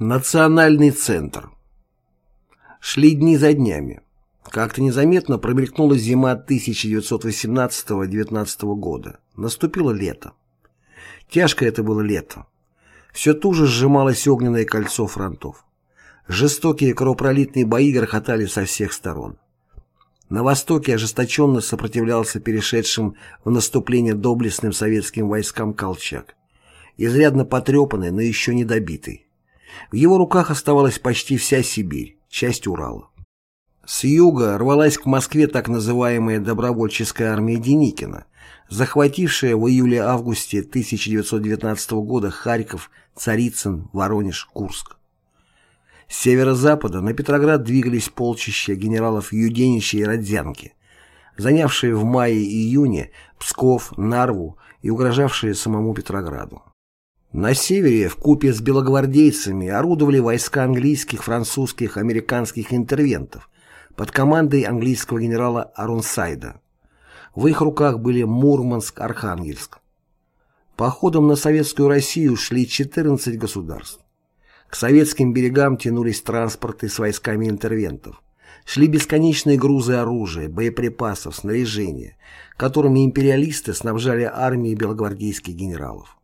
Национальный центр. Шли дни за днями. Как-то незаметно промелькнула зима 1918-19 года. Наступило лето. Тяжко это было лето. Все туже сжималось огненное кольцо фронтов. Жестокие кровопролитные бои грохотали со всех сторон. На востоке ожесточенно сопротивлялся перешедшим в наступление доблестным советским войскам Колчак. Изрядно потрепанный, но еще не добитый. В его руках оставалась почти вся Сибирь, часть Урала. С юга рвалась к Москве так называемая добровольческая армия Деникина, захватившая в июле-августе 1919 года Харьков, Царицын, Воронеж, Курск. С северо-запада на Петроград двигались полчища генералов Юденича и Родзянки, занявшие в мае-июне Псков, Нарву и угрожавшие самому Петрограду. На севере в купе с белогвардейцами орудовали войска английских, французских, американских интервентов под командой английского генерала Арунсайда. В их руках были Мурманск, Архангельск. Походом на советскую Россию шли 14 государств. К советским берегам тянулись транспорты с войсками интервентов. Шли бесконечные грузы оружия, боеприпасов, снаряжения, которыми империалисты снабжали армии белогвардейских генералов.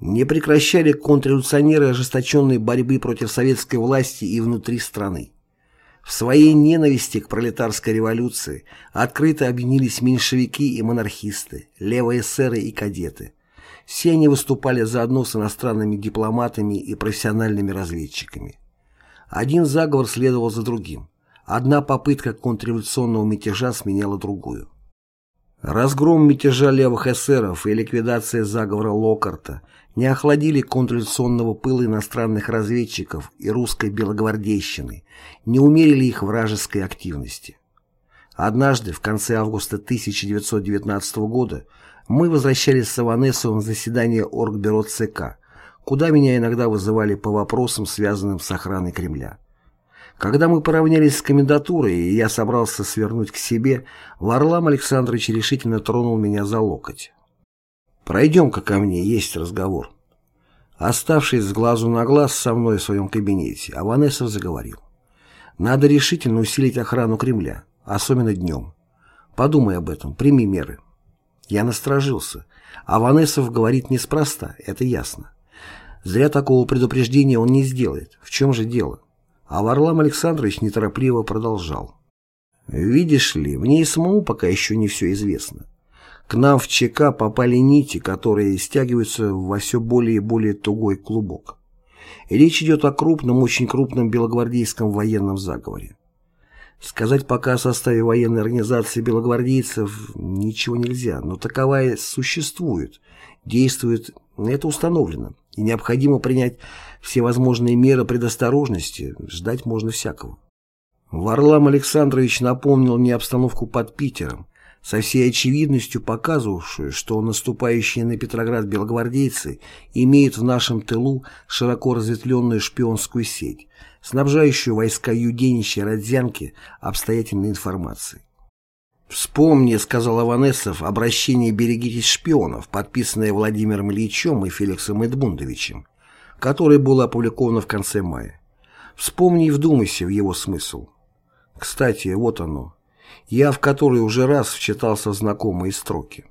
Не прекращали контрреволюционеры ожесточенной борьбы против советской власти и внутри страны. В своей ненависти к пролетарской революции открыто объединились меньшевики и монархисты, левые эсеры и кадеты. Все они выступали заодно с иностранными дипломатами и профессиональными разведчиками. Один заговор следовал за другим. Одна попытка контрреволюционного мятежа сменяла другую. Разгром мятежа левых эсеров и ликвидация заговора Локарта не охладили контрреволюционного пыла иностранных разведчиков и русской белогвардейщины, не умерили их вражеской активности. Однажды, в конце августа 1919 года, мы возвращались с Аванесовым в заседание Оргбюро ЦК, куда меня иногда вызывали по вопросам, связанным с охраной Кремля. Когда мы поравнялись с комендатурой, и я собрался свернуть к себе, Варлам Александрович решительно тронул меня за локоть. «Пройдем-ка ко мне, есть разговор». Оставшись с глазу на глаз со мной в своем кабинете, Аванесов заговорил. «Надо решительно усилить охрану Кремля, особенно днем. Подумай об этом, прими меры». Я насторожился. Аванесов говорит неспроста, это ясно. Зря такого предупреждения он не сделает. В чем же дело? А Варлам Александрович неторопливо продолжал. «Видишь ли, мне и самому пока еще не все известно. К нам в ЧК попали нити, которые стягиваются во все более и более тугой клубок. И речь идет о крупном, очень крупном белогвардейском военном заговоре. Сказать пока о составе военной организации белогвардейцев ничего нельзя, но таковая существует, действует, это установлено, и необходимо принять все возможные меры предосторожности, ждать можно всякого. Варлам Александрович напомнил мне обстановку под Питером, со всей очевидностью показывавшую, что наступающие на Петроград белогвардейцы имеют в нашем тылу широко разветвленную шпионскую сеть, снабжающую войска Юденича и Родзянки обстоятельной информацией. «Вспомни», — сказал Аванесов, — «обращение «Берегитесь шпионов», подписанное Владимиром Ильичем и Феликсом Эдмундовичем, которое было опубликовано в конце мая. Вспомни и вдумайся в его смысл. Кстати, вот оно. Я в который уже раз вчитался в знакомые строки.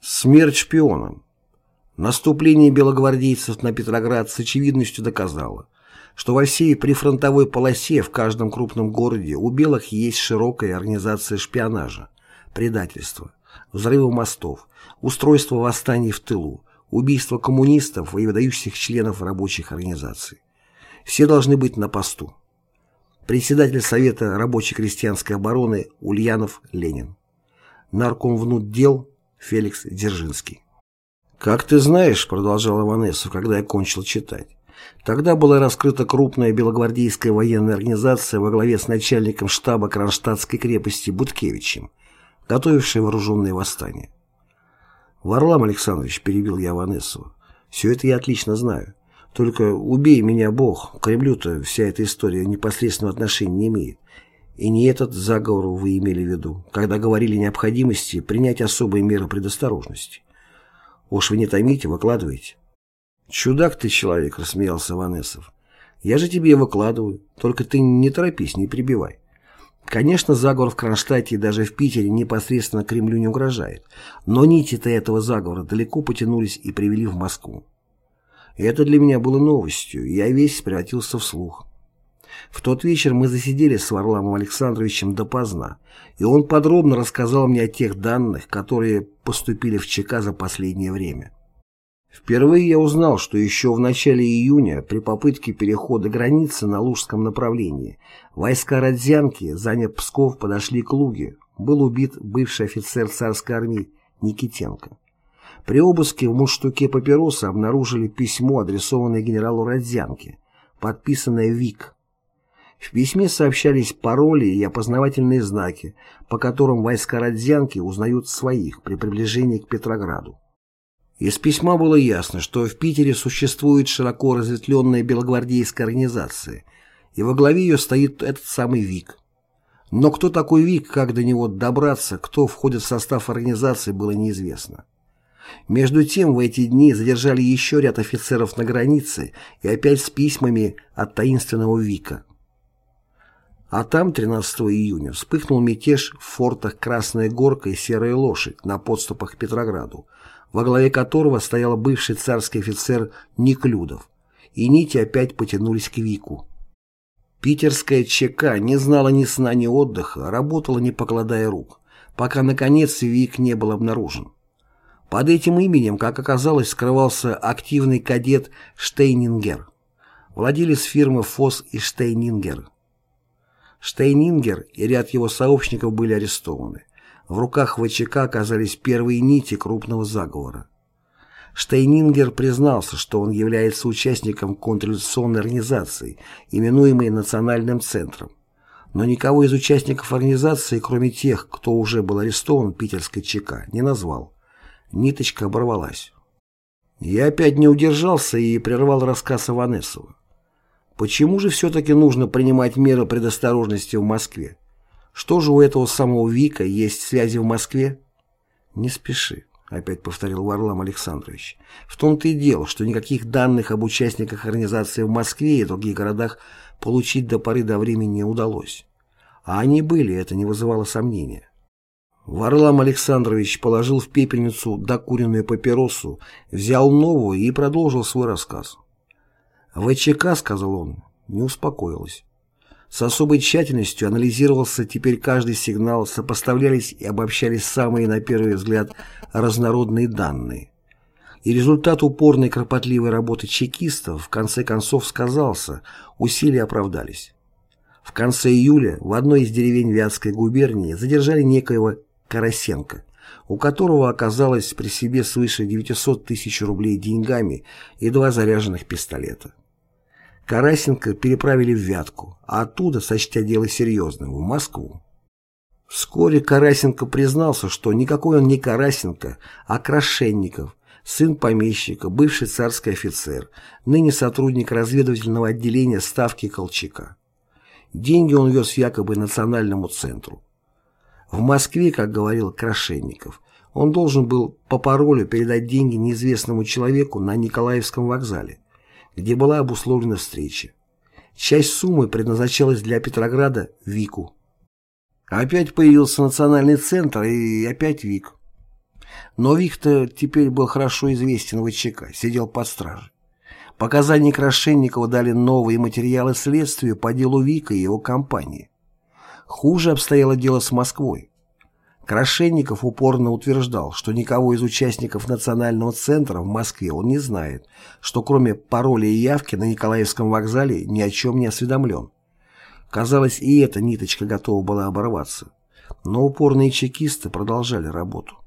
Смерть шпионам. Наступление белогвардейцев на Петроград с очевидностью доказало, что во всей прифронтовой полосе в каждом крупном городе у белых есть широкая организация шпионажа, предательства, взрыва мостов, устройство восстаний в тылу, убийство коммунистов и выдающихся членов рабочих организаций. Все должны быть на посту. Председатель Совета рабоче-крестьянской обороны Ульянов Ленин. Нарком внутдел Феликс Дзержинский. «Как ты знаешь», — продолжал Иванесов, когда я кончил читать, Тогда была раскрыта крупная белогвардейская военная организация во главе с начальником штаба Кронштадтской крепости Буткевичем, готовившей вооруженные восстания. «Варлам Александрович», — перебил я Ванессова, — «все это я отлично знаю. Только убей меня Бог, к Кремлю-то вся эта история непосредственного отношения не имеет. И не этот заговор вы имели в виду, когда говорили о необходимости принять особые меры предосторожности. Уж вы не томите, выкладывайте». «Чудак ты человек», — рассмеялся Ванесов. Я же тебе выкладываю, только ты не торопись, не прибивай. Конечно, заговор в Кронштадте и даже в Питере непосредственно Кремлю не угрожает, но нити-то этого заговора далеко потянулись и привели в Москву. Это для меня было новостью, я весь превратился в слух. В тот вечер мы засидели с Варламом Александровичем допоздна, и он подробно рассказал мне о тех данных, которые поступили в ЧК за последнее время. Впервые я узнал, что еще в начале июня при попытке перехода границы на Лужском направлении войска Родзянки, заняв Псков, подошли к Луге. Был убит бывший офицер царской армии Никитенко. При обыске в мундштуке папироса обнаружили письмо, адресованное генералу Родзянке, подписанное ВИК. В письме сообщались пароли и опознавательные знаки, по которым войска Родзянки узнают своих при приближении к Петрограду. Из письма было ясно, что в Питере существует широко разветвленная белогвардейская организация, и во главе ее стоит этот самый ВИК. Но кто такой ВИК, как до него добраться, кто входит в состав организации, было неизвестно. Между тем, в эти дни задержали еще ряд офицеров на границе и опять с письмами от таинственного ВИКа. А там 13 июня вспыхнул мятеж в фортах Красная Горка и Серая Лошадь на подступах к Петрограду, во главе которого стоял бывший царский офицер Неклюдов, и нити опять потянулись к Вику. Питерская ЧК не знала ни сна, ни отдыха, работала не покладая рук, пока, наконец, Вик не был обнаружен. Под этим именем, как оказалось, скрывался активный кадет Штейнингер, владелец фирмы «Фос и Штейнингер». Штейнингер и ряд его сообщников были арестованы. В руках ВЧК оказались первые нити крупного заговора. Штейнингер признался, что он является участником контрреволюционной организации, именуемой Национальным центром. Но никого из участников организации, кроме тех, кто уже был арестован питерской ЧК, не назвал. Ниточка оборвалась. Я опять не удержался и прервал рассказ Иванесова. Почему же все-таки нужно принимать меры предосторожности в Москве? Что же у этого самого Вика есть связи в Москве? Не спеши, опять повторил Варлам Александрович. В том-то и дело, что никаких данных об участниках организации в Москве и других городах получить до поры до времени не удалось. А они были, это не вызывало сомнения. Варлам Александрович положил в пепельницу докуренную папиросу, взял новую и продолжил свой рассказ. ВЧК, сказал он, не успокоилась. С особой тщательностью анализировался теперь каждый сигнал, сопоставлялись и обобщались самые, на первый взгляд, разнородные данные. И результат упорной кропотливой работы чекистов в конце концов сказался, усилия оправдались. В конце июля в одной из деревень Вятской губернии задержали некоего Карасенко, у которого оказалось при себе свыше 900 тысяч рублей деньгами и два заряженных пистолета. Карасенко переправили в Вятку, а оттуда, сочтя дело серьезным, в Москву. Вскоре Карасенко признался, что никакой он не Карасенко, а Крашенников, сын помещика, бывший царский офицер, ныне сотрудник разведывательного отделения Ставки Колчака. Деньги он вез якобы национальному центру. В Москве, как говорил Крашенников, он должен был по паролю передать деньги неизвестному человеку на Николаевском вокзале где была обусловлена встреча. Часть суммы предназначалась для Петрограда ВИКу. Опять появился национальный центр и опять ВИК. Но Вик-то теперь был хорошо известен в ВЧК, сидел под стражей. Показания Крашенникова дали новые материалы следствию по делу Вика и его компании. Хуже обстояло дело с Москвой. Крашенников упорно утверждал, что никого из участников Национального центра в Москве он не знает, что кроме пароля и явки на Николаевском вокзале ни о чем не осведомлен. Казалось, и эта ниточка готова была оборваться. Но упорные чекисты продолжали работу.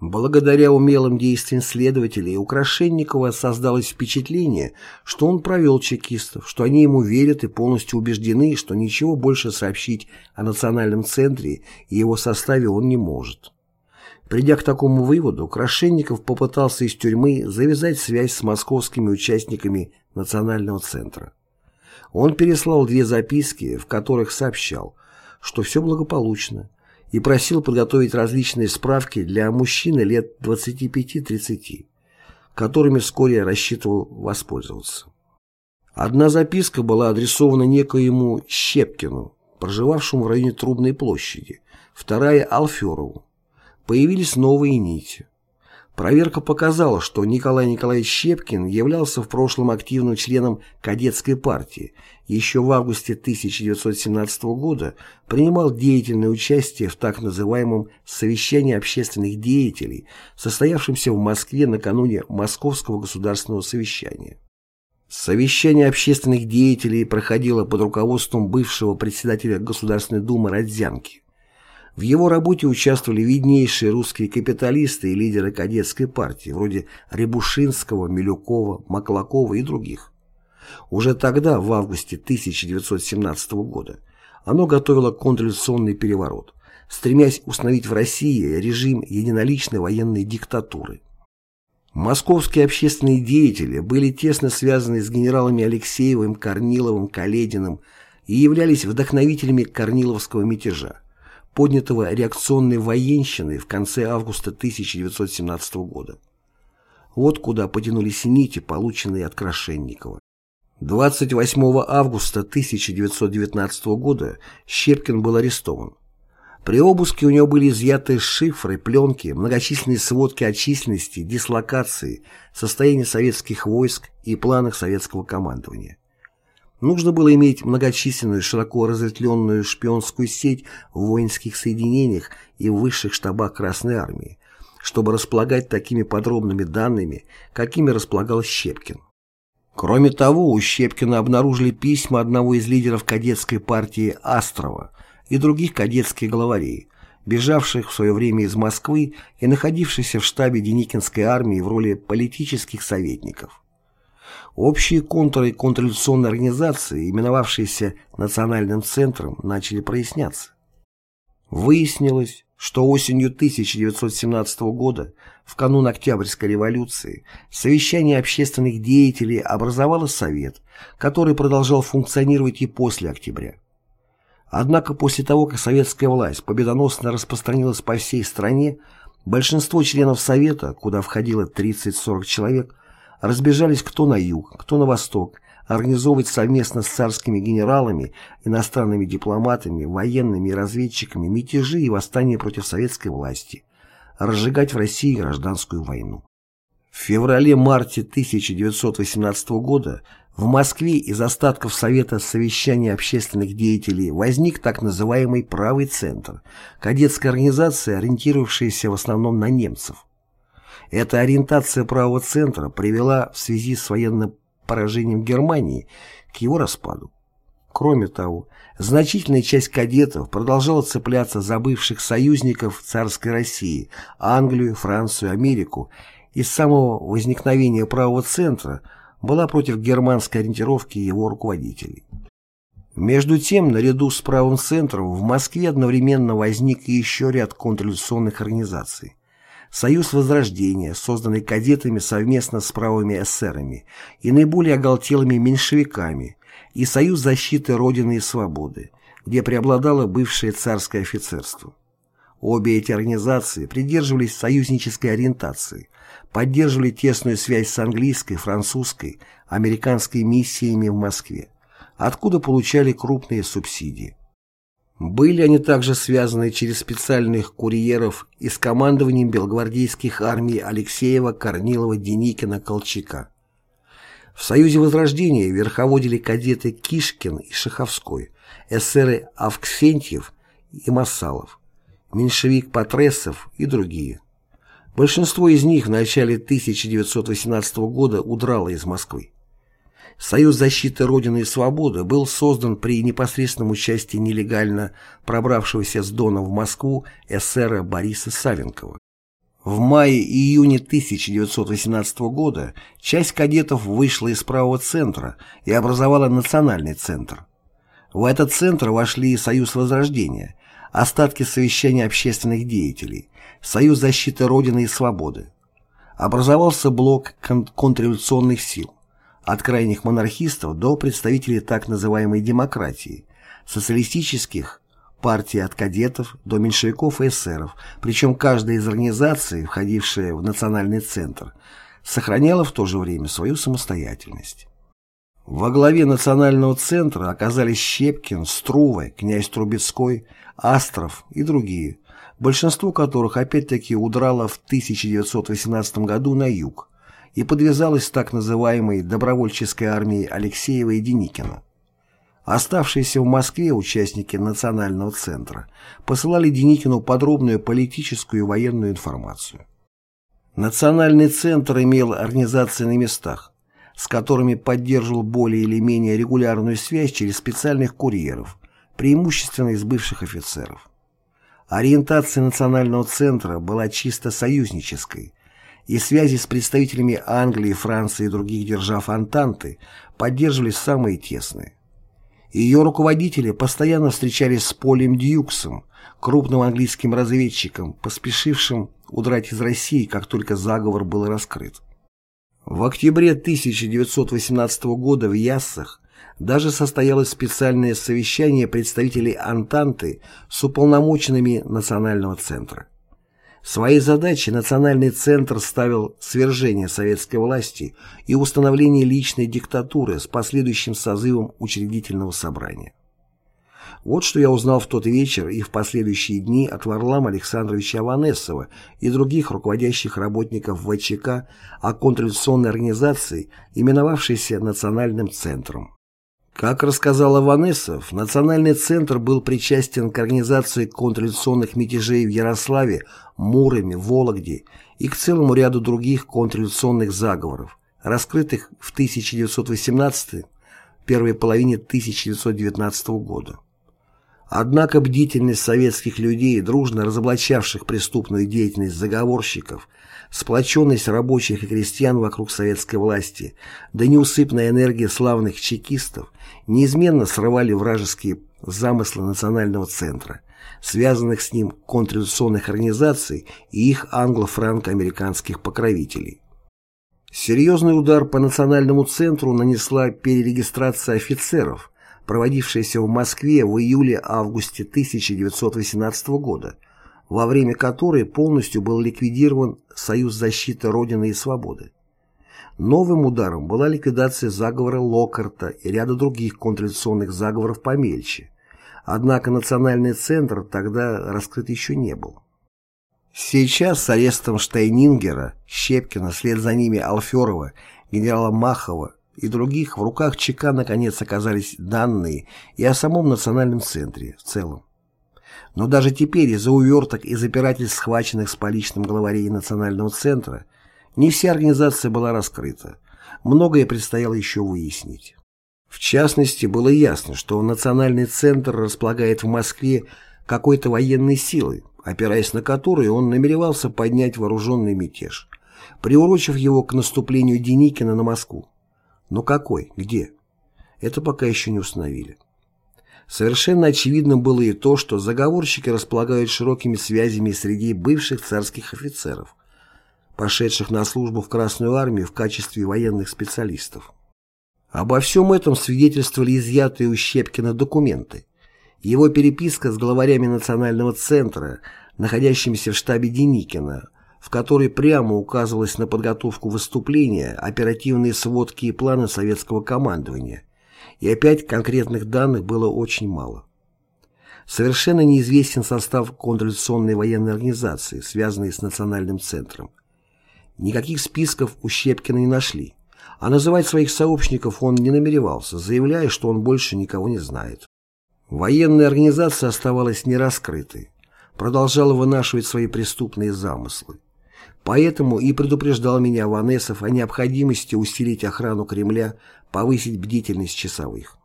Благодаря умелым действиям следователей у Крашенникова создалось впечатление, что он провел чекистов, что они ему верят и полностью убеждены, что ничего больше сообщить о национальном центре и его составе он не может. Придя к такому выводу, Крашенников попытался из тюрьмы завязать связь с московскими участниками национального центра. Он переслал две записки, в которых сообщал, что все благополучно, и просил подготовить различные справки для мужчины лет 25-30, которыми вскоре рассчитывал воспользоваться. Одна записка была адресована некоему Щепкину, проживавшему в районе Трубной площади, вторая – Алферову. Появились новые нити. Проверка показала, что Николай Николаевич Щепкин являлся в прошлом активным членом кадетской партии, еще в августе 1917 года принимал деятельное участие в так называемом «совещании общественных деятелей», состоявшемся в Москве накануне Московского государственного совещания. Совещание общественных деятелей проходило под руководством бывшего председателя Государственной Думы Родзянки. В его работе участвовали виднейшие русские капиталисты и лидеры кадетской партии, вроде Рябушинского, Милюкова, Маклакова и других. Уже тогда, в августе 1917 года, оно готовило контрреволюционный переворот, стремясь установить в России режим единоличной военной диктатуры. Московские общественные деятели были тесно связаны с генералами Алексеевым, Корниловым, Калединым и являлись вдохновителями Корниловского мятежа, поднятого реакционной военщиной в конце августа 1917 года. Вот куда потянулись нити, полученные от Крашенникова. 28 августа 1919 года Щепкин был арестован. При обыске у него были изъяты шифры, пленки, многочисленные сводки о численности, дислокации, состоянии советских войск и планах советского командования. Нужно было иметь многочисленную, широко разветвленную шпионскую сеть в воинских соединениях и в высших штабах Красной Армии, чтобы располагать такими подробными данными, какими располагал Щепкин. Кроме того, у Щепкина обнаружили письма одного из лидеров кадетской партии Астрова – и других кадетских главарей, бежавших в свое время из Москвы и находившихся в штабе Деникинской армии в роли политических советников. Общие контуры контрреволюционной организации, именовавшиеся Национальным центром, начали проясняться. Выяснилось, что осенью 1917 года, в канун Октябрьской революции, совещание общественных деятелей образовало Совет, который продолжал функционировать и после октября. Однако после того, как советская власть победоносно распространилась по всей стране, большинство членов Совета, куда входило 30-40 человек, разбежались кто на юг, кто на восток, организовывать совместно с царскими генералами, иностранными дипломатами, военными и разведчиками мятежи и восстания против советской власти, разжигать в России гражданскую войну. В феврале-марте 1918 года в Москве из остатков Совета совещания общественных деятелей возник так называемый «правый центр» – кадетская организация, ориентировавшаяся в основном на немцев. Эта ориентация правого центра привела в связи с военным поражением Германии к его распаду. Кроме того, значительная часть кадетов продолжала цепляться за бывших союзников царской России – Англию, Францию, Америку – и с самого возникновения правого центра была против германской ориентировки его руководителей. Между тем, наряду с правым центром в Москве одновременно возник еще ряд контрреволюционных организаций. Союз Возрождения, созданный кадетами совместно с правыми эсерами и наиболее оголтелыми меньшевиками, и Союз защиты Родины и Свободы, где преобладало бывшее царское офицерство. Обе эти организации придерживались союзнической ориентации, поддерживали тесную связь с английской, французской, американской миссиями в Москве, откуда получали крупные субсидии. Были они также связаны через специальных курьеров и с командованием белогвардейских армий Алексеева, Корнилова, Деникина, Колчака. В Союзе Возрождения верховодили кадеты Кишкин и Шаховской, эсеры Авксентьев и Масалов, меньшевик Патресов и другие. Большинство из них в начале 1918 года удрало из Москвы. Союз защиты Родины и Свободы был создан при непосредственном участии нелегально пробравшегося с Дона в Москву эсера Бориса Савенкова. В мае и июне 1918 года часть кадетов вышла из правого центра и образовала национальный центр. В этот центр вошли Союз Возрождения, остатки совещания общественных деятелей, Союз защиты Родины и Свободы. Образовался блок кон контрреволюционных сил, от крайних монархистов до представителей так называемой демократии, социалистических партий от кадетов до меньшевиков и эсеров, причем каждая из организаций, входившая в национальный центр, сохраняла в то же время свою самостоятельность. Во главе национального центра оказались Щепкин, Струве, князь Трубецкой, Астров и другие, большинство которых опять-таки удрало в 1918 году на юг и подвязалось так называемой добровольческой армией Алексеева и Деникина. Оставшиеся в Москве участники Национального центра посылали Деникину подробную политическую и военную информацию. Национальный центр имел организации на местах, с которыми поддерживал более или менее регулярную связь через специальных курьеров, преимущественно из бывших офицеров. Ориентация Национального центра была чисто союзнической, и связи с представителями Англии, Франции и других держав Антанты поддерживались самые тесные. Ее руководители постоянно встречались с Полем Дьюксом, крупным английским разведчиком, поспешившим удрать из России, как только заговор был раскрыт. В октябре 1918 года в Яссах даже состоялось специальное совещание представителей Антанты с уполномоченными Национального центра. Своей задачей Национальный центр ставил свержение советской власти и установление личной диктатуры с последующим созывом учредительного собрания. Вот что я узнал в тот вечер и в последующие дни от Варлама Александровича Аванесова и других руководящих работников ВЧК о контрреволюционной организации, именовавшейся Национальным центром. Как рассказал Аванесов, Национальный центр был причастен к организации контрреволюционных мятежей в Ярославе, Муроме, Вологде и к целому ряду других контрреволюционных заговоров, раскрытых в 1918 первой половине 1919 года. Однако бдительность советских людей, дружно разоблачавших преступную деятельность заговорщиков, сплоченность рабочих и крестьян вокруг советской власти, да неусыпная энергия славных чекистов неизменно срывали вражеские замыслы национального центра, связанных с ним контрреволюционных организаций и их англо-франко-американских покровителей. Серьезный удар по национальному центру нанесла перерегистрация офицеров, проводившаяся в Москве в июле-августе 1918 года, во время которой полностью был ликвидирован Союз защиты Родины и Свободы. Новым ударом была ликвидация заговора Локарта и ряда других контрреволюционных заговоров помельче. Однако национальный центр тогда раскрыт еще не был. Сейчас с арестом Штайнингера, Щепкина, вслед за ними Алферова, генерала Махова и других в руках ЧК наконец оказались данные и о самом национальном центре в целом. Но даже теперь из-за уверток и запирательств схваченных с поличным главарей национального центра не вся организация была раскрыта. Многое предстояло еще выяснить. В частности, было ясно, что национальный центр располагает в Москве какой-то военной силой, опираясь на которую он намеревался поднять вооруженный мятеж, приурочив его к наступлению Деникина на Москву. Но какой? Где? Это пока еще не установили. Совершенно очевидно было и то, что заговорщики располагают широкими связями среди бывших царских офицеров, пошедших на службу в Красную армию в качестве военных специалистов. Обо всем этом свидетельствовали изъятые у Щепкина документы. Его переписка с главарями Национального центра, находящимися в штабе Деникина, в которой прямо указывалось на подготовку выступления, оперативные сводки и планы советского командования. И опять конкретных данных было очень мало. Совершенно неизвестен состав контрреволюционной военной организации, связанной с Национальным центром. Никаких списков у Щепкина не нашли, а называть своих сообщников он не намеревался, заявляя, что он больше никого не знает. Военная организация оставалась нераскрытой, продолжала вынашивать свои преступные замыслы. Поэтому и предупреждал меня Ванесов о необходимости усилить охрану Кремля, повысить бдительность часовых.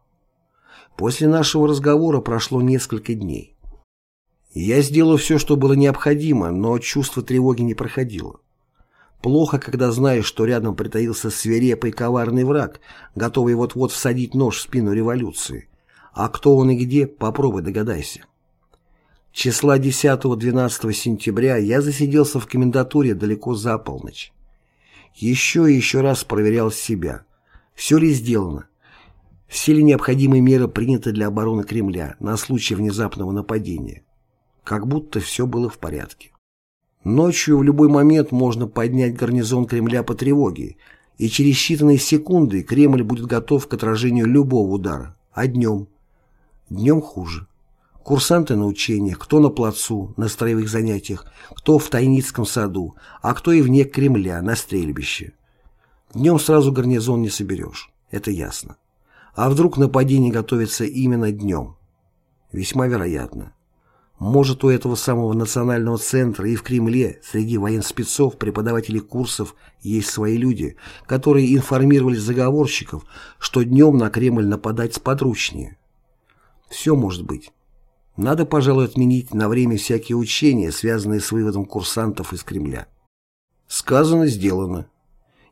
После нашего разговора прошло несколько дней. Я сделал все, что было необходимо, но чувство тревоги не проходило. Плохо, когда знаешь, что рядом притаился свирепый коварный враг, готовый вот-вот всадить нож в спину революции. А кто он и где, попробуй догадайся. Числа 10-12 сентября я засиделся в комендатуре далеко за полночь. Еще и еще раз проверял себя. Все ли сделано? Все ли необходимые меры приняты для обороны Кремля на случай внезапного нападения? Как будто все было в порядке. Ночью в любой момент можно поднять гарнизон Кремля по тревоге, и через считанные секунды Кремль будет готов к отражению любого удара. А днем? Днем хуже. Курсанты на учениях, кто на плацу, на строевых занятиях, кто в Тайницком саду, а кто и вне Кремля, на стрельбище. Днем сразу гарнизон не соберешь, это ясно. А вдруг нападение готовится именно днем? Весьма вероятно. Может, у этого самого национального центра и в Кремле среди военспецов, преподавателей курсов есть свои люди, которые информировали заговорщиков, что днем на Кремль нападать сподручнее. Все может быть. Надо, пожалуй, отменить на время всякие учения, связанные с выводом курсантов из Кремля. Сказано, сделано.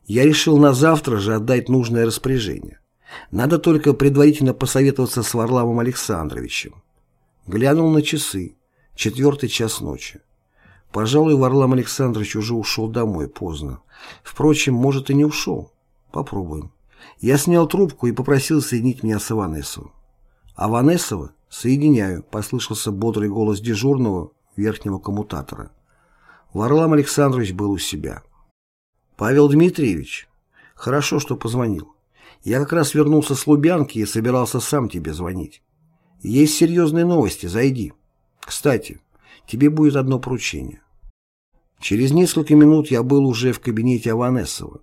Я решил на завтра же отдать нужное распоряжение. Надо только предварительно посоветоваться с Варламом Александровичем. Глянул на часы. Четвертый час ночи. Пожалуй, Варлам Александрович уже ушел домой поздно. Впрочем, может и не ушел. Попробуем. Я снял трубку и попросил соединить меня с Иванесовым. А Ванесова «Соединяю», — послышался бодрый голос дежурного верхнего коммутатора. Варлам Александрович был у себя. «Павел Дмитриевич, хорошо, что позвонил. Я как раз вернулся с Лубянки и собирался сам тебе звонить. Есть серьезные новости, зайди. Кстати, тебе будет одно поручение. Через несколько минут я был уже в кабинете Аванесова.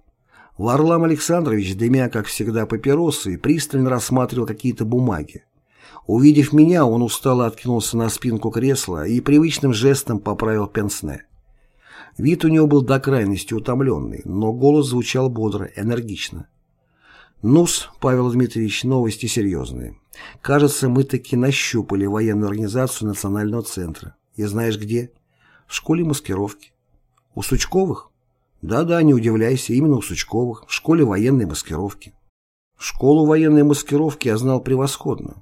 Варлам Александрович, дымя, как всегда, папиросы, пристально рассматривал какие-то бумаги. Увидев меня, он устало откинулся на спинку кресла и привычным жестом поправил пенсне. Вид у него был до крайности утомленный, но голос звучал бодро, энергично. «Ну-с, Павел Дмитриевич, новости серьезные. Кажется, мы таки нащупали военную организацию Национального центра. И знаешь где? В школе маскировки. У Сучковых? Да-да, не удивляйся, именно у Сучковых, в школе военной маскировки. Школу военной маскировки я знал превосходно.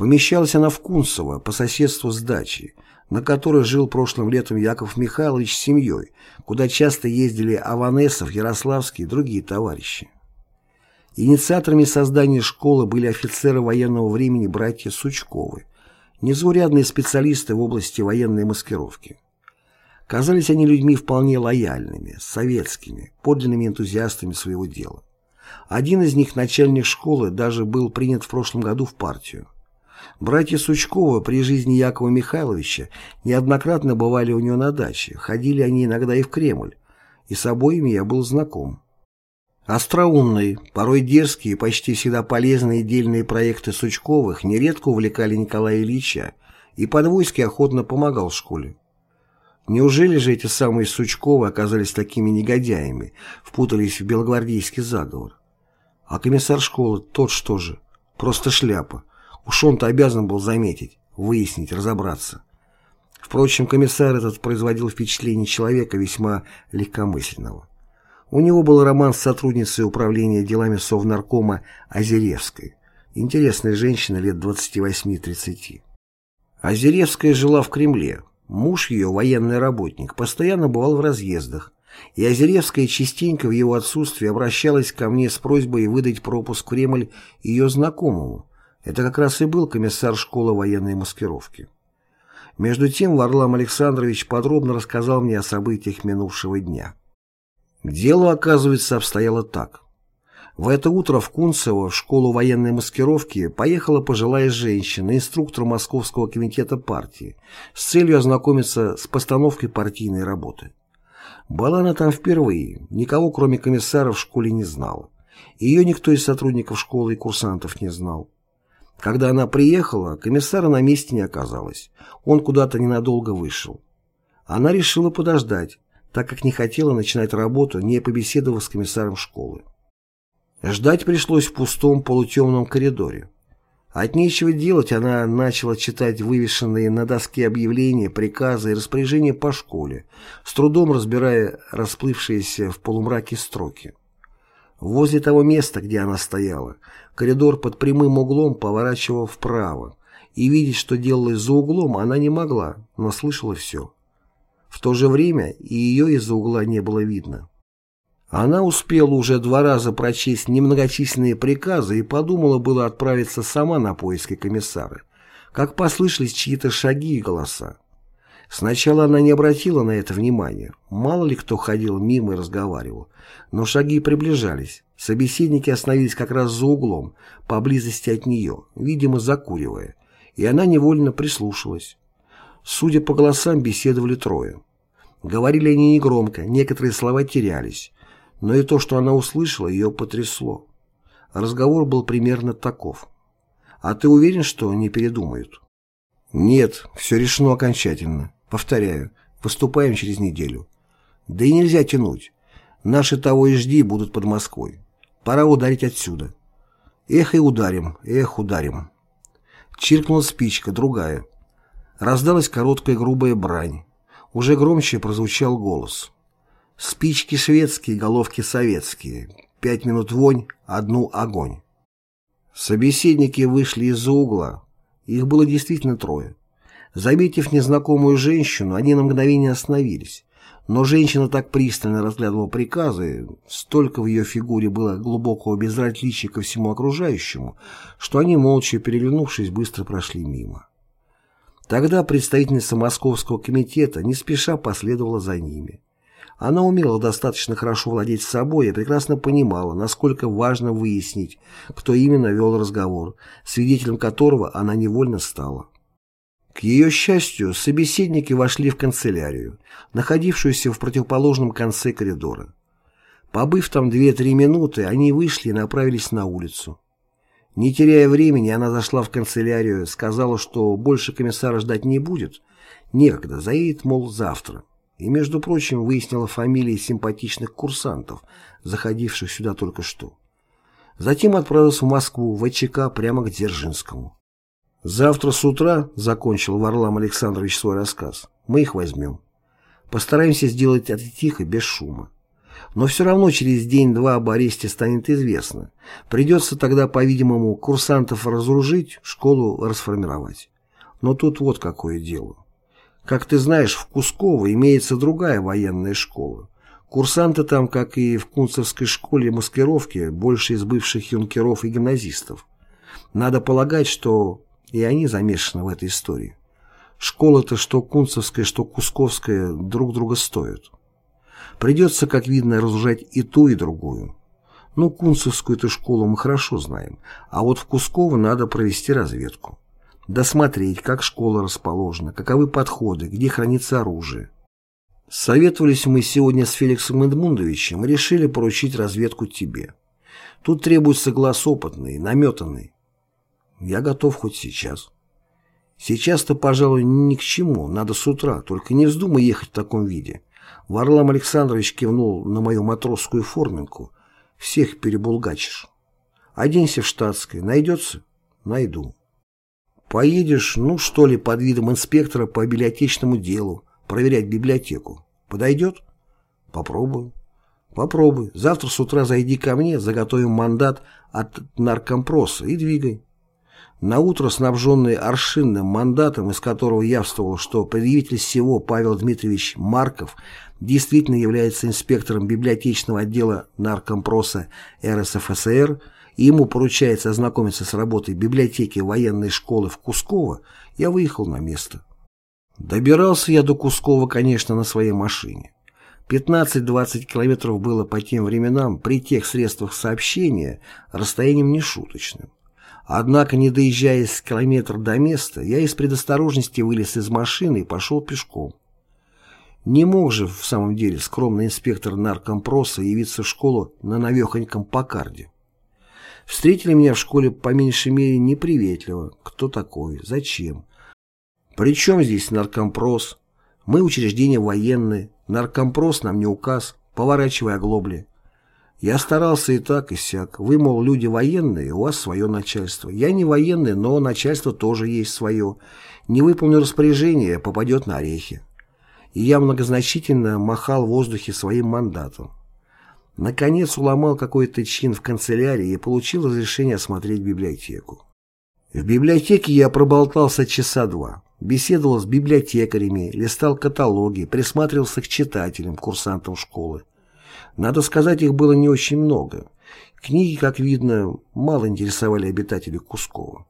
Помещалась она в Кунцево, по соседству с дачей, на которой жил прошлым летом Яков Михайлович с семьей, куда часто ездили Аванесов, Ярославский и другие товарищи. Инициаторами создания школы были офицеры военного времени братья Сучковы, незаурядные специалисты в области военной маскировки. Казались они людьми вполне лояльными, советскими, подлинными энтузиастами своего дела. Один из них, начальник школы, даже был принят в прошлом году в партию. Братья Сучковы при жизни Якова Михайловича неоднократно бывали у него на даче, ходили они иногда и в Кремль, и с обоими я был знаком. Остроумные, порой дерзкие, почти всегда полезные дельные проекты Сучковых нередко увлекали Николая Ильича, и Подвойский охотно помогал школе. Неужели же эти самые Сучковы оказались такими негодяями, впутались в белогвардейский заговор? А комиссар школы тот что же, просто шляпа. Уж он-то обязан был заметить, выяснить, разобраться. Впрочем, комиссар этот производил впечатление человека весьма легкомысленного. У него был роман с сотрудницей управления делами Совнаркома Озеревской. Интересная женщина лет 28-30. Озеревская жила в Кремле. Муж ее, военный работник, постоянно бывал в разъездах, и Озеревская частенько в его отсутствие обращалась ко мне с просьбой выдать пропуск в Кремль ее знакомому. Это как раз и был комиссар школы военной маскировки. Между тем Варлам Александрович подробно рассказал мне о событиях минувшего дня. Дело, оказывается, обстояло так. В это утро в Кунцево в школу военной маскировки поехала пожилая женщина, инструктор Московского комитета партии, с целью ознакомиться с постановкой партийной работы. Была она там впервые, никого кроме комиссара в школе не знала. Ее никто из сотрудников школы и курсантов не знал. Когда она приехала, комиссара на месте не оказалось. Он куда-то ненадолго вышел. Она решила подождать, так как не хотела начинать работу, не побеседовав с комиссаром школы. Ждать пришлось в пустом полутемном коридоре. От нечего делать она начала читать вывешенные на доске объявления, приказы и распоряжения по школе, с трудом разбирая расплывшиеся в полумраке строки. Возле того места, где она стояла, коридор под прямым углом поворачивал вправо, и видеть, что делалось за углом, она не могла, но слышала все. В то же время и ее из-за угла не было видно. Она успела уже два раза прочесть немногочисленные приказы и подумала было отправиться сама на поиски комиссара, как послышались чьи-то шаги и голоса. Сначала она не обратила на это внимания. Мало ли кто ходил мимо и разговаривал. Но шаги приближались. Собеседники остановились как раз за углом, поблизости от нее, видимо, закуривая. И она невольно прислушалась. Судя по голосам, беседовали трое. Говорили они негромко, некоторые слова терялись. Но и то, что она услышала, ее потрясло. Разговор был примерно таков. «А ты уверен, что не передумают?» «Нет, все решено окончательно. Повторяю, выступаем через неделю. Да и нельзя тянуть. Наши того и жди будут под Москвой. Пора ударить отсюда. Эх и ударим, эх, ударим». Чиркнула спичка, другая. Раздалась короткая грубая брань. Уже громче прозвучал голос. Спички шведские, головки советские. Пять минут вонь, одну огонь. Собеседники вышли из-за угла. Их было действительно трое. Заметив незнакомую женщину, они на мгновение остановились. Но женщина так пристально разглядывала приказы, столько в ее фигуре было глубокого безразличия ко всему окружающему, что они, молча переглянувшись, быстро прошли мимо. Тогда представительница Московского комитета не спеша последовала за ними. Она умела достаточно хорошо владеть собой и прекрасно понимала, насколько важно выяснить, кто именно вел разговор, свидетелем которого она невольно стала. К ее счастью, собеседники вошли в канцелярию, находившуюся в противоположном конце коридора. Побыв там две-три минуты, они вышли и направились на улицу. Не теряя времени, она зашла в канцелярию, сказала, что больше комиссара ждать не будет. Некогда, заедет, мол, завтра и, между прочим, выяснила фамилии симпатичных курсантов, заходивших сюда только что. Затем отправился в Москву, в ВЧК, прямо к Дзержинскому. «Завтра с утра», — закончил Варлам Александрович свой рассказ, — «мы их возьмем. Постараемся сделать это тихо, без шума. Но все равно через день-два об аресте станет известно. Придется тогда, по-видимому, курсантов разоружить, школу расформировать. Но тут вот какое дело. Как ты знаешь, в Кусково имеется другая военная школа. Курсанты там, как и в Кунцевской школе маскировки, больше из бывших юнкеров и гимназистов. Надо полагать, что и они замешаны в этой истории. Школа-то что Кунцевская, что Кусковская друг друга стоят. Придется, как видно, разужать и ту, и другую. Ну, Кунцевскую-то школу мы хорошо знаем, а вот в Кусково надо провести разведку досмотреть, как школа расположена, каковы подходы, где хранится оружие. Советовались мы сегодня с Феликсом Эдмундовичем и решили поручить разведку тебе. Тут требуется глаз опытный, наметанный. Я готов хоть сейчас. Сейчас-то, пожалуй, ни к чему, надо с утра, только не вздумай ехать в таком виде. Варлам Александрович кивнул на мою матросскую форминку. Всех перебулгачишь. Оденься в штатское. Найдется? Найду. Поедешь, ну что ли, под видом инспектора по библиотечному делу, проверять библиотеку. Подойдет? Попробую. Попробуй. Завтра с утра зайди ко мне, заготовим мандат от наркомпроса и двигай. На утро, снабженный аршинным мандатом, из которого явствовал, что предъявитель всего Павел Дмитриевич Марков действительно является инспектором библиотечного отдела наркомпроса РСФСР, и ему поручается ознакомиться с работой библиотеки военной школы в Кусково, я выехал на место. Добирался я до Кускова, конечно, на своей машине. 15-20 километров было по тем временам при тех средствах сообщения расстоянием нешуточным. Однако, не доезжая с километра до места, я из предосторожности вылез из машины и пошел пешком. Не мог же, в самом деле, скромный инспектор наркомпроса явиться в школу на навехоньком покарде. Встретили меня в школе по меньшей мере неприветливо. Кто такой? Зачем? Причем здесь наркомпрос? Мы учреждение военное. Наркомпрос нам не указ. Поворачивай оглобли. Я старался и так, и сяк. Вы, мол, люди военные, у вас свое начальство. Я не военный, но начальство тоже есть свое. Не выполню распоряжение, попадет на орехи. И я многозначительно махал в воздухе своим мандатом. Наконец уломал какой-то чин в канцелярии и получил разрешение осмотреть библиотеку. В библиотеке я проболтался часа два. Беседовал с библиотекарями, листал каталоги, присматривался к читателям, курсантам школы. Надо сказать, их было не очень много. Книги, как видно, мало интересовали обитателей Кускова.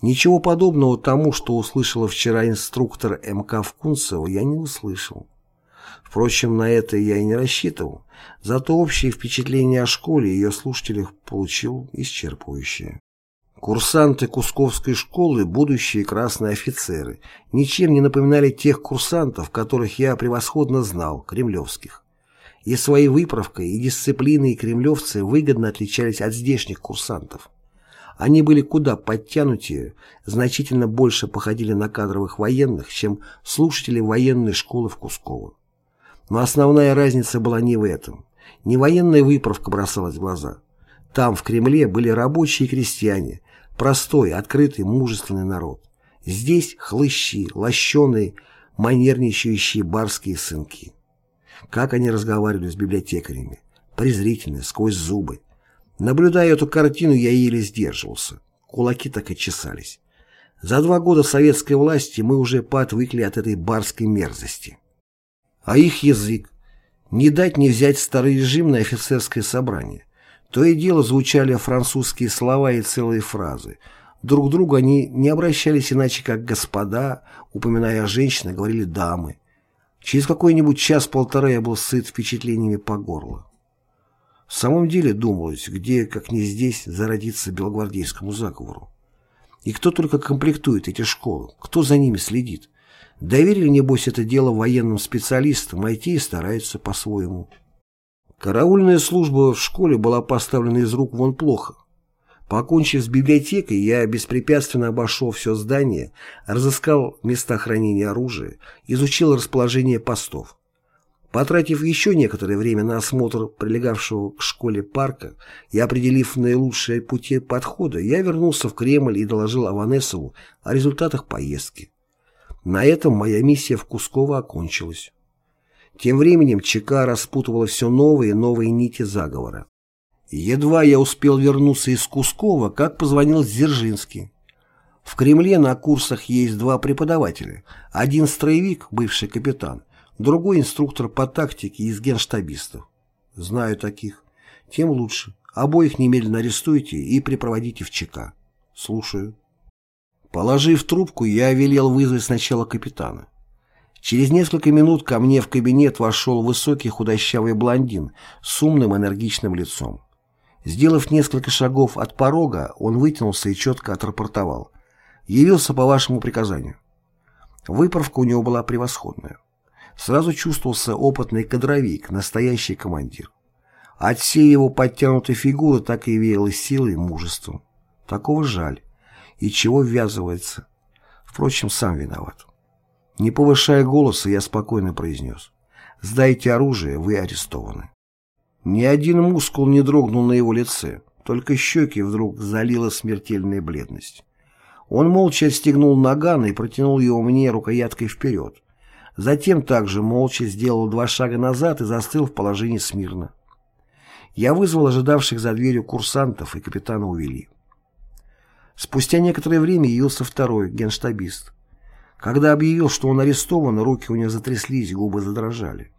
Ничего подобного тому, что услышала вчера инструктор МК в Кунцево, я не услышал. Впрочем, на это я и не рассчитывал, зато общее впечатление о школе и ее слушателях получил исчерпывающее. Курсанты Кусковской школы, будущие красные офицеры, ничем не напоминали тех курсантов, которых я превосходно знал, кремлевских. И своей выправкой и дисциплиной кремлевцы выгодно отличались от здешних курсантов. Они были куда подтянутее, значительно больше походили на кадровых военных, чем слушатели военной школы в Кусково. Но основная разница была не в этом. Не военная выправка бросалась в глаза. Там, в Кремле, были рабочие и крестьяне, Простой, открытый, мужественный народ. Здесь хлыщи, лощеные, манерничающие барские сынки. Как они разговаривали с библиотекарями. Презрительно, сквозь зубы. Наблюдая эту картину, я еле сдерживался. Кулаки так и чесались. За два года советской власти мы уже поотвыкли от этой барской мерзости. А их язык? Не дать не взять старорежимное офицерское собрание. То и дело звучали французские слова и целые фразы. Друг другу они не обращались иначе, как «господа», упоминая о женщинах, говорили «дамы». Через какой-нибудь час-полтора я был сыт впечатлениями по горло. В самом деле думалось, где, как не здесь, зародиться белогвардейскому заговору. И кто только комплектует эти школы, кто за ними следит. Доверили, небось, это дело военным специалистам, а те и стараются по-своему. Караульная служба в школе была поставлена из рук вон плохо. Покончив с библиотекой, я беспрепятственно обошел все здание, разыскал места хранения оружия, изучил расположение постов. Потратив еще некоторое время на осмотр прилегавшего к школе парка и определив наилучшие пути подхода, я вернулся в Кремль и доложил Аванесову о результатах поездки. На этом моя миссия в Кусково окончилась. Тем временем ЧК распутывала все новые и новые нити заговора. Едва я успел вернуться из Кускова, как позвонил Дзержинский. В Кремле на курсах есть два преподавателя. Один строевик, бывший капитан, другой инструктор по тактике из генштабистов. Знаю таких. Тем лучше. Обоих немедленно арестуйте и припроводите в ЧК. Слушаю. Положив трубку, я велел вызвать сначала капитана. Через несколько минут ко мне в кабинет вошел высокий худощавый блондин с умным энергичным лицом. Сделав несколько шагов от порога, он вытянулся и четко отрапортовал. «Явился по вашему приказанию». Выправка у него была превосходная. Сразу чувствовался опытный кадровик, настоящий командир. От всей его подтянутой фигуры так и веяло силой и мужеством. Такого жаль. И чего ввязывается? Впрочем, сам виноват. Не повышая голоса, я спокойно произнес. «Сдайте оружие, вы арестованы». Ни один мускул не дрогнул на его лице, только щеки вдруг залила смертельная бледность. Он молча отстегнул наган и протянул его мне рукояткой вперед. Затем также молча сделал два шага назад и застыл в положении смирно. Я вызвал ожидавших за дверью курсантов, и капитана увели. Спустя некоторое время явился второй, генштабист. Когда объявил, что он арестован, руки у него затряслись, губы задрожали.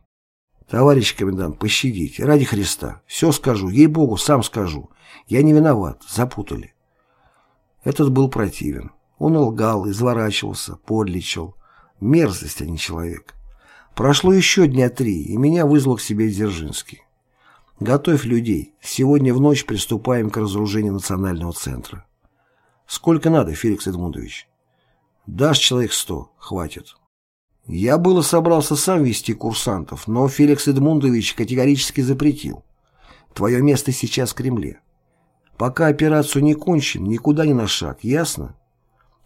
«Товарищ комендант, пощадите, ради Христа. Все скажу, ей-богу, сам скажу. Я не виноват, запутали». Этот был противен. Он лгал, изворачивался, подлечил. Мерзость, а не человек. Прошло еще дня три, и меня вызвал к себе Дзержинский. «Готовь людей. Сегодня в ночь приступаем к разоружению национального центра». «Сколько надо, Феликс Эдмундович?» Дашь человек сто, хватит. Я было собрался сам вести курсантов, но Феликс Эдмундович категорически запретил. Твое место сейчас в Кремле. Пока операцию не кончим, никуда не на шаг, ясно?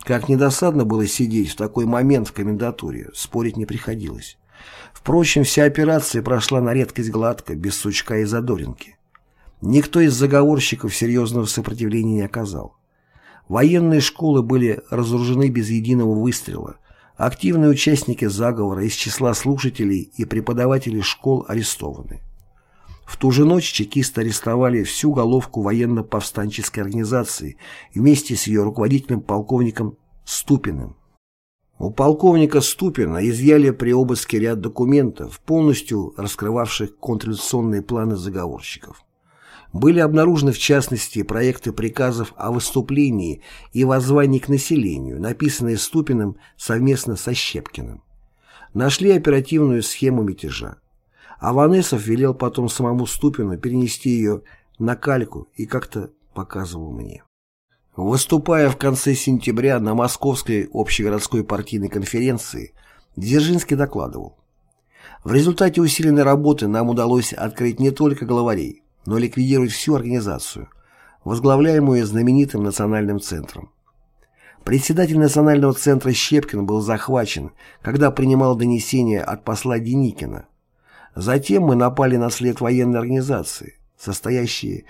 Как недосадно было сидеть в такой момент в комендатуре, спорить не приходилось. Впрочем, вся операция прошла на редкость гладко, без сучка и задоринки. Никто из заговорщиков серьезного сопротивления не оказал. Военные школы были разоружены без единого выстрела. Активные участники заговора из числа слушателей и преподавателей школ арестованы. В ту же ночь чекисты арестовали всю головку военно-повстанческой организации вместе с ее руководителем полковником Ступиным. У полковника Ступина изъяли при обыске ряд документов, полностью раскрывавших контрреволюционные планы заговорщиков. Были обнаружены в частности проекты приказов о выступлении и воззвании к населению, написанные Ступиным совместно со Щепкиным. Нашли оперативную схему мятежа. Аванесов велел потом самому Ступину перенести ее на кальку и как-то показывал мне. Выступая в конце сентября на Московской общегородской партийной конференции, Дзержинский докладывал. В результате усиленной работы нам удалось открыть не только главарей, но ликвидировать всю организацию, возглавляемую знаменитым национальным центром. Председатель национального центра Щепкин был захвачен, когда принимал донесение от посла Деникина. Затем мы напали на след военной организации, состоящей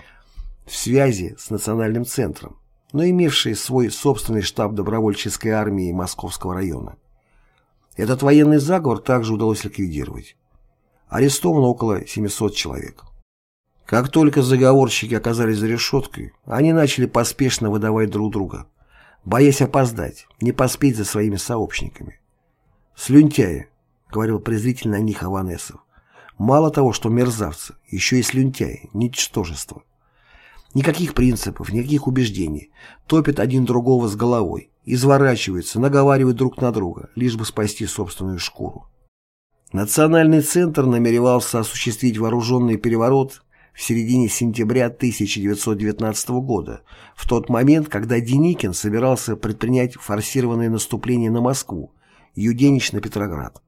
в связи с национальным центром, но имевшей свой собственный штаб добровольческой армии Московского района. Этот военный заговор также удалось ликвидировать. Арестовано около 700 человек. Как только заговорщики оказались за решеткой, они начали поспешно выдавать друг друга, боясь опоздать, не поспеть за своими сообщниками. «Слюнтяи», — говорил презрительно о них Аванесов, — «мало того, что мерзавцы, еще и слюнтяи, ничтожество». Никаких принципов, никаких убеждений. Топят один другого с головой, изворачиваются, наговаривают друг на друга, лишь бы спасти собственную шкуру. Национальный центр намеревался осуществить вооруженный переворот в середине сентября 1919 года, в тот момент, когда Деникин собирался предпринять форсированное наступление на Москву, Юденич на Петроград.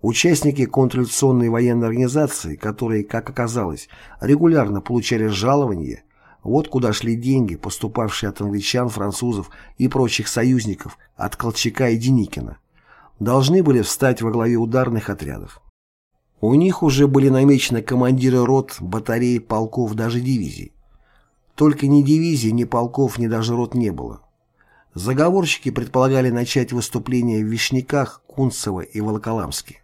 Участники контрреволюционной военной организации, которые, как оказалось, регулярно получали жалования, вот куда шли деньги, поступавшие от англичан, французов и прочих союзников, от Колчака и Деникина, должны были встать во главе ударных отрядов. У них уже были намечены командиры рот, батарей, полков, даже дивизий. Только ни дивизий, ни полков, ни даже рот не было. Заговорщики предполагали начать выступление в Вишняках, Кунцево и Волоколамске,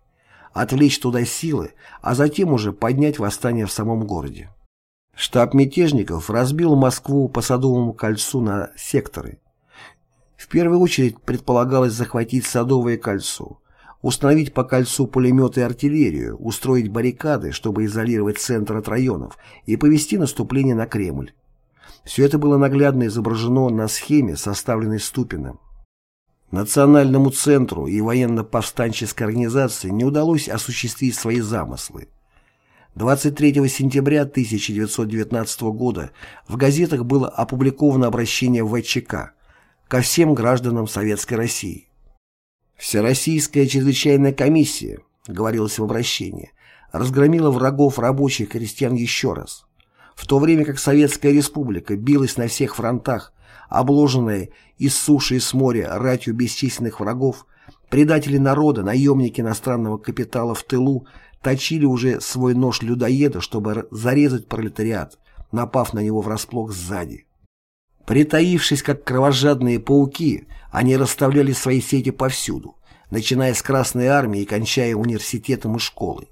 отвлечь туда силы, а затем уже поднять восстание в самом городе. Штаб мятежников разбил Москву по Садовому кольцу на секторы. В первую очередь предполагалось захватить Садовое кольцо, установить по кольцу пулеметы и артиллерию, устроить баррикады, чтобы изолировать центр от районов и повести наступление на Кремль. Все это было наглядно изображено на схеме, составленной Ступиным. Национальному центру и военно-повстанческой организации не удалось осуществить свои замыслы. 23 сентября 1919 года в газетах было опубликовано обращение ВЧК ко всем гражданам Советской России. Всероссийская чрезвычайная комиссия, говорилось в обращении, разгромила врагов рабочих крестьян еще раз. В то время как Советская Республика билась на всех фронтах, обложенная из суши и с моря ратью бесчисленных врагов, предатели народа, наемники иностранного капитала в тылу точили уже свой нож людоеда, чтобы зарезать пролетариат, напав на него врасплох сзади. Притаившись, как кровожадные пауки, они расставляли свои сети повсюду, начиная с Красной Армии и кончая университетом и школой.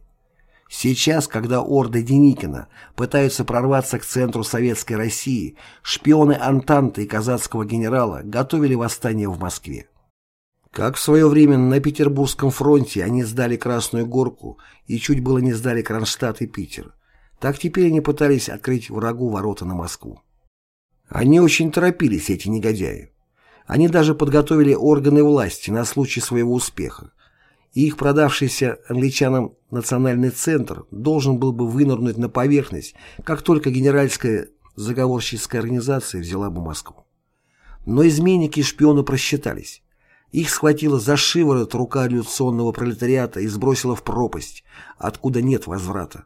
Сейчас, когда орды Деникина пытаются прорваться к центру Советской России, шпионы Антанты и казацкого генерала готовили восстание в Москве. Как в свое время на Петербургском фронте они сдали Красную Горку и чуть было не сдали Кронштадт и Питер, так теперь они пытались открыть врагу ворота на Москву. Они очень торопились, эти негодяи. Они даже подготовили органы власти на случай своего успеха, и их продавшийся англичанам национальный центр должен был бы вынырнуть на поверхность, как только генеральская заговорческая организация взяла бы Москву. Но изменники и шпионы просчитались. Их схватила за шиворот рука революционного пролетариата и сбросила в пропасть, откуда нет возврата.